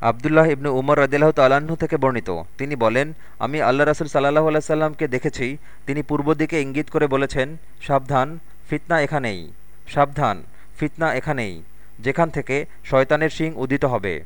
আবদুল্লাহ ইবনু উমর রদিল্লাহ তালাহ্ন থেকে বর্ণিত। তিনি বলেন, আমি আল্লাহ রাসুল সাল্লাহ আল্লাহ দেখেছি। তিনি পূর্ব দিকে ইঙ্গিত করে বলেছেন, সাবধান, ফিতনা এখানেই। সাবধান, ফিতনা এখানেই। যেখান থেকে শয়তানের শিং উদিত হবে।